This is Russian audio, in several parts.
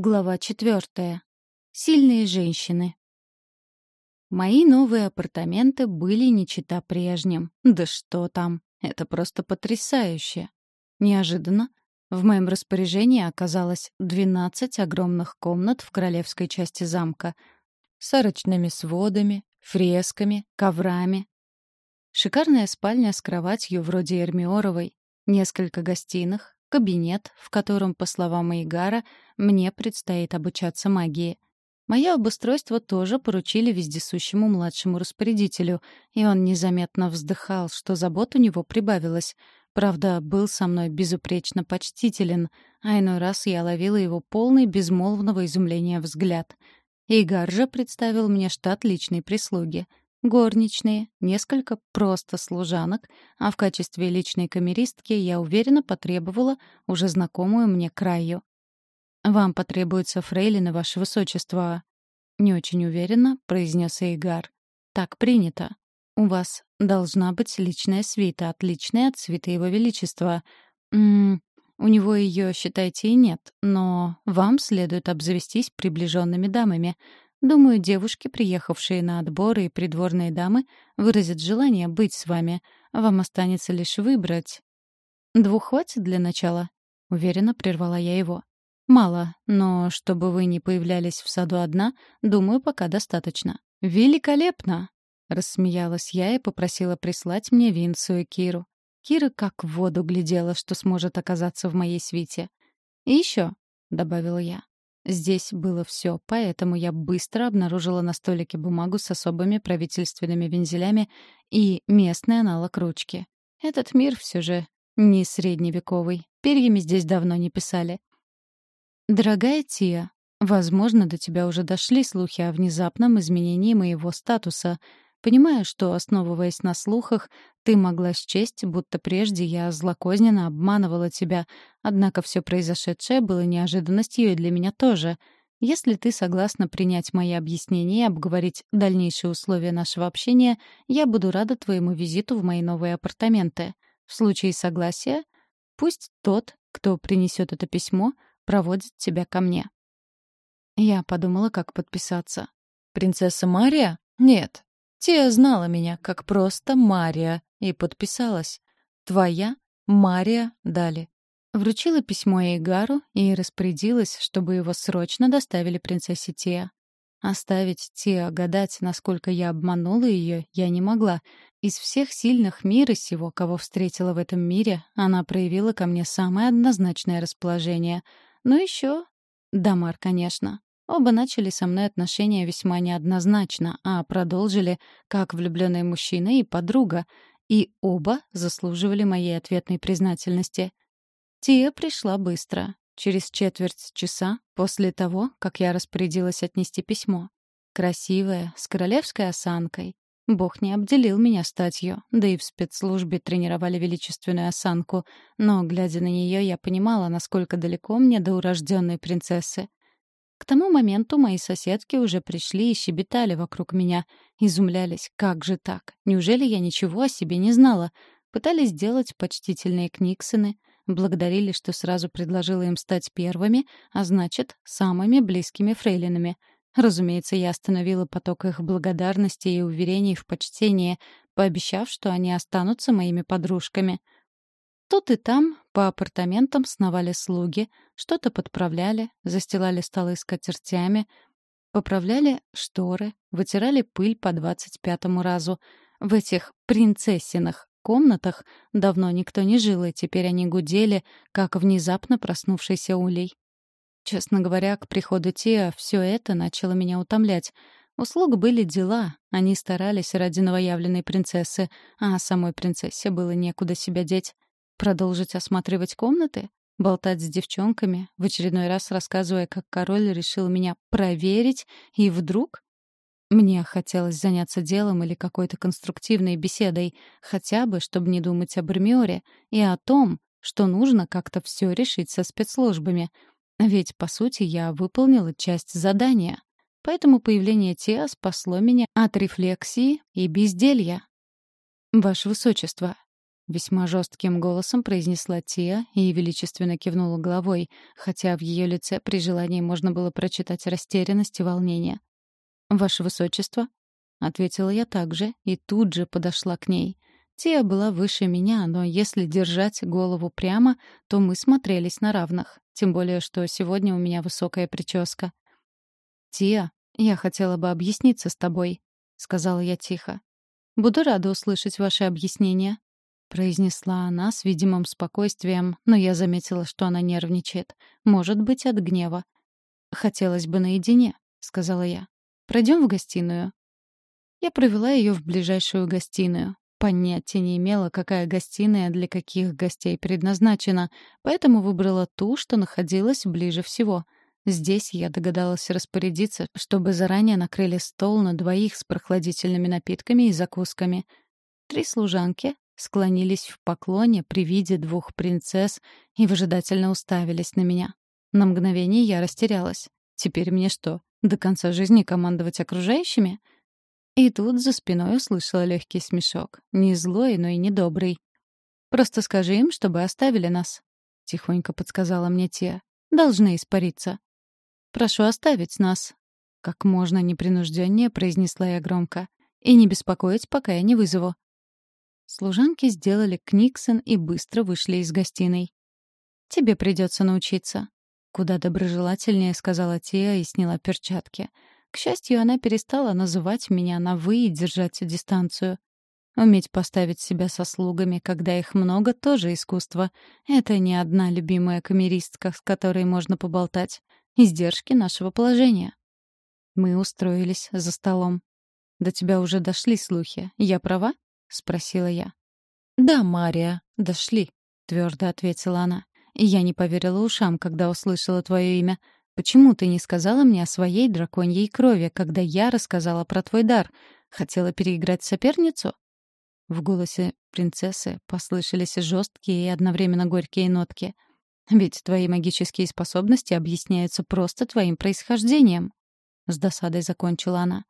Глава четвертая. Сильные женщины. Мои новые апартаменты были не чета прежним. Да что там, это просто потрясающе. Неожиданно в моем распоряжении оказалось 12 огромных комнат в королевской части замка с арочными сводами, фресками, коврами. Шикарная спальня с кроватью вроде Эрмиоровой, несколько гостиных, кабинет, в котором, по словам Игара, мне предстоит обучаться магии. Мое обустройство тоже поручили вездесущему младшему распорядителю, и он незаметно вздыхал, что забот у него прибавилось. Правда, был со мной безупречно почтителен, а иной раз я ловила его полный безмолвного изумления взгляд. Игар же представил мне штат личной прислуги — горничные, несколько просто служанок, а в качестве личной камеристки я уверенно потребовала уже знакомую мне краю. «Вам потребуется фрейлина, ваше высочество», — не очень уверенно произнес Эйгар. «Так принято. У вас должна быть личная свита, отличная от свиты его величества. М -м, у него ее, считайте, и нет, но вам следует обзавестись приближенными дамами. Думаю, девушки, приехавшие на отборы и придворные дамы, выразят желание быть с вами. Вам останется лишь выбрать. Двух хватит для начала? Уверенно прервала я его. Мало, но чтобы вы не появлялись в саду одна, думаю, пока достаточно. Великолепно! Рассмеялась я и попросила прислать мне Винцу и Киру. Кира как в воду глядела, что сможет оказаться в моей свите. «И еще», — добавила я, Здесь было все, поэтому я быстро обнаружила на столике бумагу с особыми правительственными вензелями и местный аналог ручки. Этот мир все же не средневековый. Перьями здесь давно не писали. «Дорогая Тия, возможно, до тебя уже дошли слухи о внезапном изменении моего статуса — Понимаю, что, основываясь на слухах, ты могла счесть, будто прежде я злокозненно обманывала тебя, однако все произошедшее было неожиданностью и для меня тоже. Если ты согласна принять мои объяснения и обговорить дальнейшие условия нашего общения, я буду рада твоему визиту в мои новые апартаменты. В случае согласия, пусть тот, кто принесет это письмо, проводит тебя ко мне. Я подумала, как подписаться. «Принцесса Мария? Нет, Тия знала меня как просто Мария и подписалась. «Твоя Мария Дали». Вручила письмо Эйгару и распорядилась, чтобы его срочно доставили принцессе Тия. Оставить Тиа гадать, насколько я обманула ее, я не могла. Из всех сильных мира сего, кого встретила в этом мире, она проявила ко мне самое однозначное расположение. Ну еще Дамар, конечно. Оба начали со мной отношения весьма неоднозначно, а продолжили как влюбленный мужчина и подруга, и оба заслуживали моей ответной признательности. Тия пришла быстро, через четверть часа после того, как я распорядилась отнести письмо. Красивая, с королевской осанкой. Бог не обделил меня статью, да и в спецслужбе тренировали величественную осанку, но, глядя на нее, я понимала, насколько далеко мне до урожденной принцессы. К тому моменту мои соседки уже пришли и щебетали вокруг меня. Изумлялись, как же так? Неужели я ничего о себе не знала? Пытались сделать почтительные книксоны, благодарили, что сразу предложила им стать первыми, а значит, самыми близкими фрейлинами. Разумеется, я остановила поток их благодарности и уверений в почтении, пообещав, что они останутся моими подружками — Тут и там по апартаментам сновали слуги, что-то подправляли, застилали столы скатертями, поправляли шторы, вытирали пыль по двадцать пятому разу. В этих принцессиных комнатах давно никто не жил, и теперь они гудели, как внезапно проснувшийся улей. Честно говоря, к приходу Тиа все это начало меня утомлять. У слуг были дела, они старались ради новоявленной принцессы, а самой принцессе было некуда себя деть. Продолжить осматривать комнаты? Болтать с девчонками, в очередной раз рассказывая, как король решил меня проверить, и вдруг... Мне хотелось заняться делом или какой-то конструктивной беседой, хотя бы, чтобы не думать об Эрмиоре и о том, что нужно как-то все решить со спецслужбами. Ведь, по сути, я выполнила часть задания. Поэтому появление Теа спасло меня от рефлексии и безделья. «Ваше Высочество», Весьма жестким голосом произнесла Тия и величественно кивнула головой, хотя в ее лице при желании можно было прочитать растерянность и волнение. «Ваше высочество», — ответила я также и тут же подошла к ней. Тия была выше меня, но если держать голову прямо, то мы смотрелись на равных. Тем более, что сегодня у меня высокая прическа. «Тия, я хотела бы объясниться с тобой», — сказала я тихо. «Буду рада услышать ваши объяснения», — произнесла она с видимым спокойствием, но я заметила, что она нервничает. Может быть, от гнева. «Хотелось бы наедине», — сказала я. «Пройдем в гостиную». Я провела ее в ближайшую гостиную. Понятия не имела, какая гостиная для каких гостей предназначена, поэтому выбрала ту, что находилась ближе всего. Здесь я догадалась распорядиться, чтобы заранее накрыли стол на двоих с прохладительными напитками и закусками. Три служанки, склонились в поклоне при виде двух принцесс и выжидательно уставились на меня. На мгновение я растерялась. Теперь мне что, до конца жизни командовать окружающими? И тут за спиной услышала легкий смешок. Не злой, но и недобрый. «Просто скажи им, чтобы оставили нас», — тихонько подсказала мне Тия. «Должны испариться». «Прошу оставить нас», — как можно непринужденнее произнесла я громко. «И не беспокоить, пока я не вызову». Служанки сделали книксон и быстро вышли из гостиной. «Тебе придется научиться», — куда доброжелательнее сказала Тия и сняла перчатки. К счастью, она перестала называть меня на «вы» и держать дистанцию. Уметь поставить себя со слугами, когда их много, тоже искусство. Это не одна любимая камеристка, с которой можно поболтать. Издержки нашего положения. Мы устроились за столом. До тебя уже дошли слухи. Я права? — спросила я. «Да, Мария, дошли», — твердо ответила она. «И я не поверила ушам, когда услышала твое имя. Почему ты не сказала мне о своей драконьей крови, когда я рассказала про твой дар? Хотела переиграть соперницу?» В голосе принцессы послышались жесткие и одновременно горькие нотки. «Ведь твои магические способности объясняются просто твоим происхождением», — с досадой закончила она.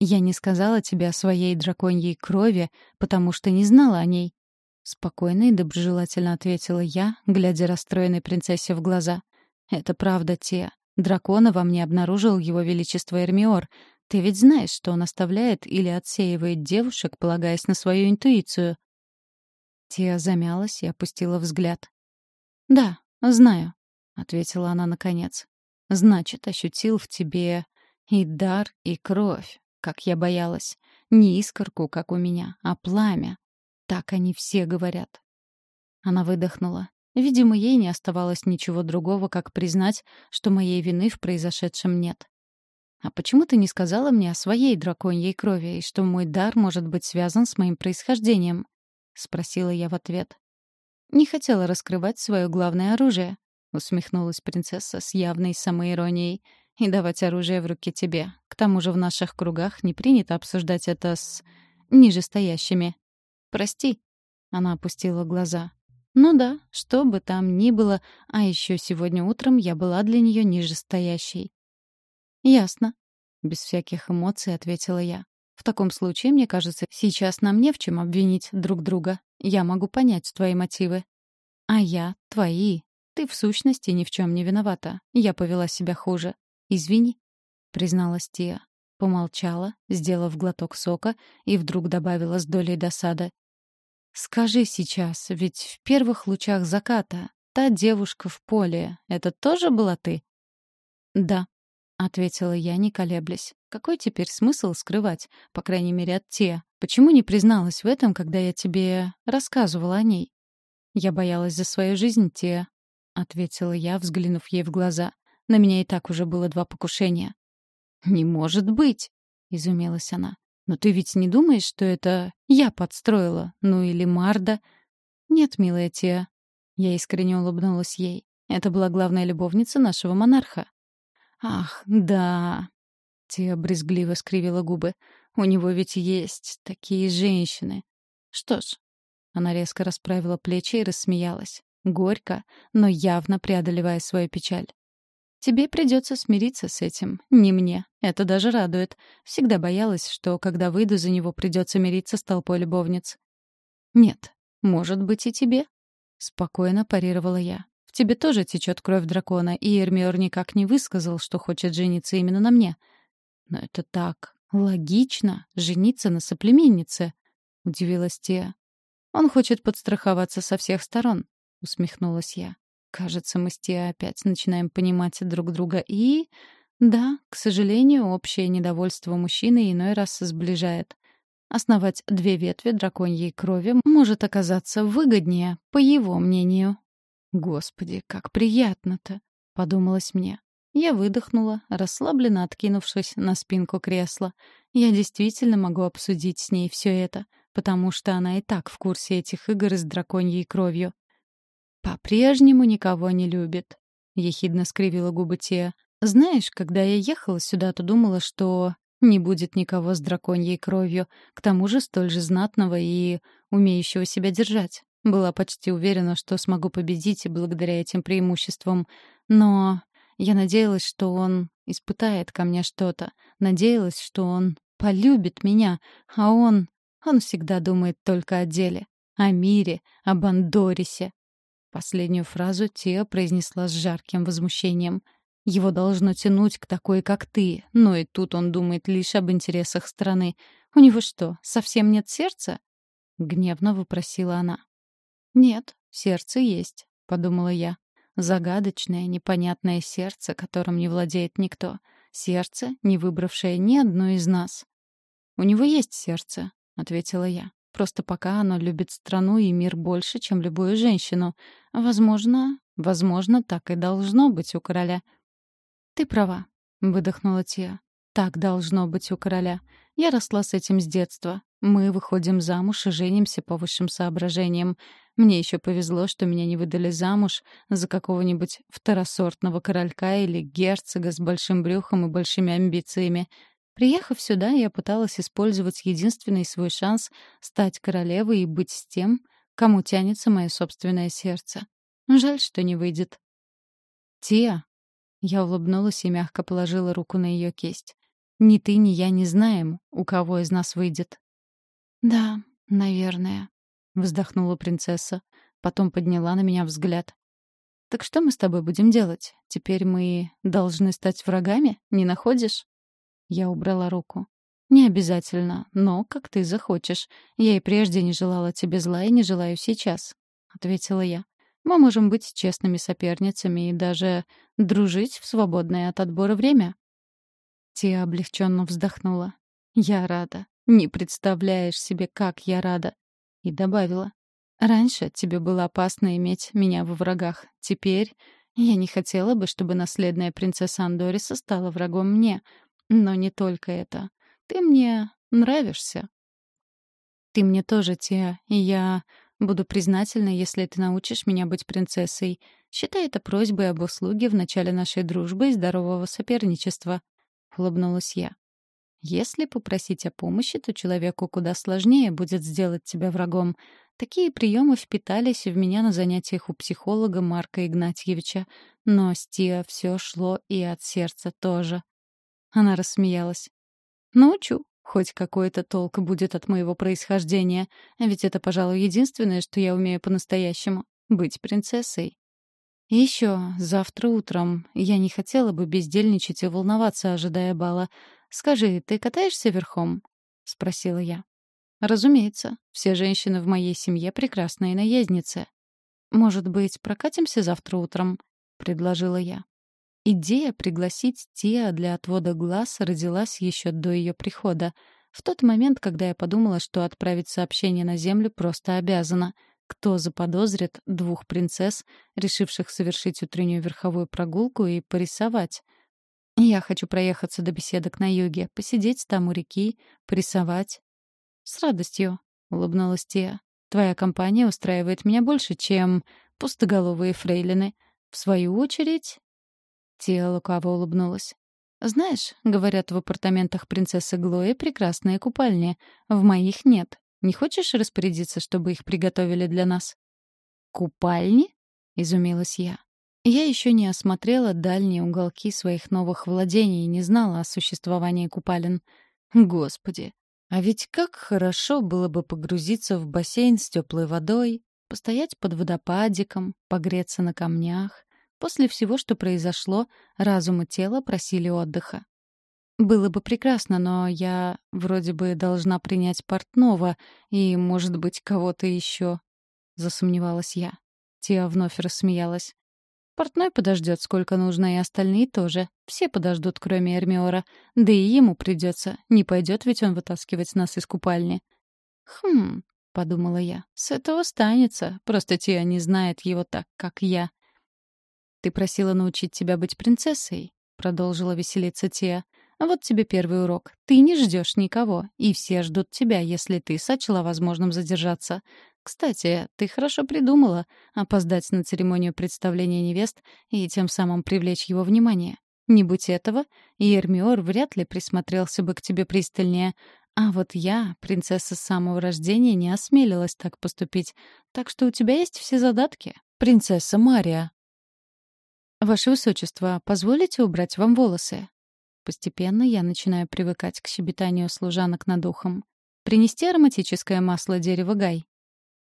Я не сказала тебе о своей драконьей крови, потому что не знала о ней. Спокойно и доброжелательно ответила я, глядя расстроенной принцессе в глаза. Это правда, Те. Дракона во мне обнаружил его величество Эрмиор. Ты ведь знаешь, что он оставляет или отсеивает девушек, полагаясь на свою интуицию. Тия замялась и опустила взгляд. «Да, знаю», — ответила она наконец. «Значит, ощутил в тебе и дар, и кровь как я боялась. Не искорку, как у меня, а пламя. Так они все говорят. Она выдохнула. Видимо, ей не оставалось ничего другого, как признать, что моей вины в произошедшем нет. «А почему ты не сказала мне о своей драконьей крови и что мой дар может быть связан с моим происхождением?» — спросила я в ответ. «Не хотела раскрывать свое главное оружие», — усмехнулась принцесса с явной самоиронией и давать оружие в руки тебе. К тому же в наших кругах не принято обсуждать это с нижестоящими. Прости. Она опустила глаза. Ну да, что бы там ни было, а еще сегодня утром я была для нее нижестоящей. Ясно. Без всяких эмоций ответила я. В таком случае, мне кажется, сейчас нам не в чем обвинить друг друга. Я могу понять твои мотивы. А я — твои. Ты, в сущности, ни в чем не виновата. Я повела себя хуже. «Извини», — призналась Тия. Помолчала, сделав глоток сока, и вдруг добавила с долей досады. «Скажи сейчас, ведь в первых лучах заката та девушка в поле — это тоже была ты?» «Да», — ответила я, не колеблясь. «Какой теперь смысл скрывать, по крайней мере, от Тия? Почему не призналась в этом, когда я тебе рассказывала о ней?» «Я боялась за свою жизнь, Тия», — ответила я, взглянув ей в глаза. На меня и так уже было два покушения. «Не может быть!» — изумилась она. «Но ты ведь не думаешь, что это я подстроила? Ну или Марда?» «Нет, милая Тия». Я искренне улыбнулась ей. Это была главная любовница нашего монарха. «Ах, да...» Тия брезгливо скривила губы. «У него ведь есть такие женщины. Что ж...» Она резко расправила плечи и рассмеялась. Горько, но явно преодолевая свою печаль. Тебе придется смириться с этим, не мне. Это даже радует. Всегда боялась, что, когда выйду за него, придется мириться с толпой любовниц. Нет, Может быть, и тебе?» Спокойно парировала я. «В тебе тоже течет кровь дракона, и Эрмиор никак не высказал, что хочет жениться именно на мне». «Но это так логично, жениться на соплеменнице», — удивилась Тия. «Он хочет подстраховаться со всех сторон», — усмехнулась я. «Кажется, мы с Тия опять начинаем понимать друг друга и...» Да, к сожалению, общее недовольство мужчины иной раз сближает. Основать две ветви драконьей крови может оказаться выгоднее, по его мнению. «Господи, как приятно-то!» — подумалось мне. Я выдохнула, расслабленно откинувшись на спинку кресла. Я действительно могу обсудить с ней все это, потому что она и так в курсе этих игр с драконьей кровью. «По-прежнему никого не любит», — ехидно скривила губы Теа. «Знаешь, когда я ехала сюда, то думала, что не будет никого с драконьей кровью, к тому же столь же знатного и умеющего себя держать. Была почти уверена, что смогу победить благодаря этим преимуществам. Но я надеялась, что он испытает ко мне что-то. Надеялась, что он полюбит меня. А он... Он всегда думает только о деле. О мире, об Андорисе. Последнюю фразу Тия произнесла с жарким возмущением — его должно тянуть к такой, как ты, но и тут он думает лишь об интересах страны. У него что, совсем нет сердца? Гневно вопросила она. Нет, сердце есть, подумала я. Загадочное, непонятное сердце, которым не владеет никто. Сердце, не выбравшее ни одну из нас. «У него есть сердце», — ответила я. «Просто пока оно любит страну и мир больше, чем любую женщину. Возможно, возможно, так и должно быть у короля. «Ты права», — выдохнула Тия. «Так должно быть у короля. Я росла с этим с детства. Мы выходим замуж и женимся по высшим соображениям. Мне еще повезло, что меня не выдали замуж за какого-нибудь второсортного королька или герцога с большим брюхом и большими амбициями. Приехав сюда, я пыталась использовать единственный свой шанс стать королевой и быть с тем, кому тянется мое собственное сердце. Жаль, что не выйдет. «Тия», я улыбнулась и мягко положила руку на ее кисть. «Ни ты, ни я не знаем, у кого из нас выйдет». «Да, наверное», — вздохнула принцесса. Потом подняла на меня взгляд. «Так что мы с тобой будем делать? Теперь мы должны стать врагами, не находишь?» Я убрала руку. «Не обязательно, но как ты захочешь. Я и прежде не желала тебе зла и не желаю сейчас», — ответила я. Мы можем быть честными соперницами и даже дружить в свободное от отбора время. Тия облегченно вздохнула. «Я рада. Не представляешь себе, как я рада». И добавила. «Раньше тебе было опасно иметь меня во врагах. Теперь я не хотела бы, чтобы наследная принцесса Андориса стала врагом мне. Но не только это. Ты мне нравишься». «Ты мне тоже, Тия, и я Буду признательна, если ты научишь меня быть принцессой. Считай это просьбой об услуге в начале нашей дружбы и здорового соперничества», — улыбнулась я. «Если попросить о помощи, то человеку куда сложнее будет сделать тебя врагом. Такие приемы впитались в меня на занятиях у психолога Марка Игнатьевича. Но с Тиа все шло и от сердца тоже». Она рассмеялась. «Научу. Хоть какой-то толк будет от моего происхождения, ведь это, пожалуй, единственное, что я умею по-настоящему — быть принцессой. Еще завтра утром я не хотела бы бездельничать и волноваться, ожидая бала. «Скажи, ты катаешься верхом?» — спросила я. «Разумеется, все женщины в моей семье прекрасные наездницы. Может быть, прокатимся завтра утром?» — предложила я. Идея пригласить Тиа для отвода глаз родилась еще до ее прихода. В тот момент, когда я подумала, что отправить сообщение на Землю просто обязана. Кто заподозрит двух принцесс, решивших совершить утреннюю верховую прогулку и порисовать? Я хочу проехаться до беседок на юге, посидеть там у реки, порисовать. «С радостью», — улыбнулась Тия. «Твоя компания устраивает меня больше, чем пустоголовые фрейлины. В свою очередь, Тия лукаво улыбнулась. «Знаешь, говорят, в апартаментах принцессы Глои прекрасные купальни. В моих нет. Не хочешь распорядиться, чтобы их приготовили для нас?» «Купальни?» — изумилась я. Я еще не осмотрела дальние уголки своих новых владений и не знала о существовании купалин. Господи, А ведь как хорошо было бы погрузиться в бассейн с теплой водой, постоять под водопадиком, погреться на камнях. После всего, что произошло, разум и тело просили отдыха. Было бы прекрасно, но я вроде бы должна принять портного и, может быть, кого-то еще. Засомневалась я. Тия вновь рассмеялась. Портной подождет сколько нужно, и остальные тоже. Все подождут, кроме Эрмиора. Да и ему придется. Не пойдет ведь он вытаскивать нас из купальни. Хм, подумала я. С этого станется. Просто Тия не знает его так, как я. Ты просила научить тебя быть принцессой, продолжила веселиться Тия. Вот тебе первый урок. Ты не ждешь никого, и все ждут тебя, если ты сочла возможным задержаться. Кстати, ты хорошо придумала опоздать на церемонию представления невест и тем самым привлечь его внимание. Не будь этого, Ермиор вряд ли присмотрелся бы к тебе пристальнее. А вот я, принцесса с самого рождения, не осмелилась так поступить. Так что у тебя есть все задатки, принцесса Мария. Ваше высочество, позволите убрать вам волосы? Постепенно я начинаю привыкать к щебетанию служанок над ухом. Принести ароматическое масло дерева гай.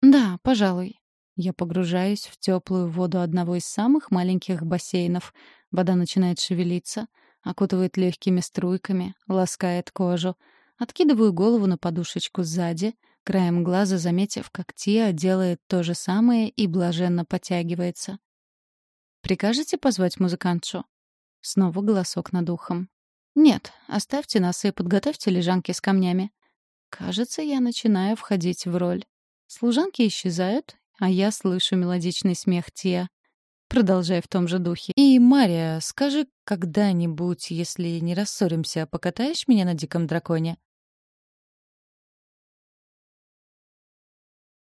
Да, пожалуй. Я погружаюсь в теплую воду одного из самых маленьких бассейнов. Вода начинает шевелиться, окутывает легкими струйками, ласкает кожу. Откидываю голову на подушечку сзади, краем глаза заметив, как Тия делает то же самое и блаженно потягивается. «Прикажете позвать музыкантшу?» Снова голосок над ухом. «Нет, оставьте нас и подготовьте лежанки с камнями». Кажется, я начинаю входить в роль. Служанки исчезают, а я слышу мелодичный смех Тия. Продолжая в том же духе. «И, Мария, скажи когда-нибудь, если не рассоримся, покатаешь меня на диком драконе?»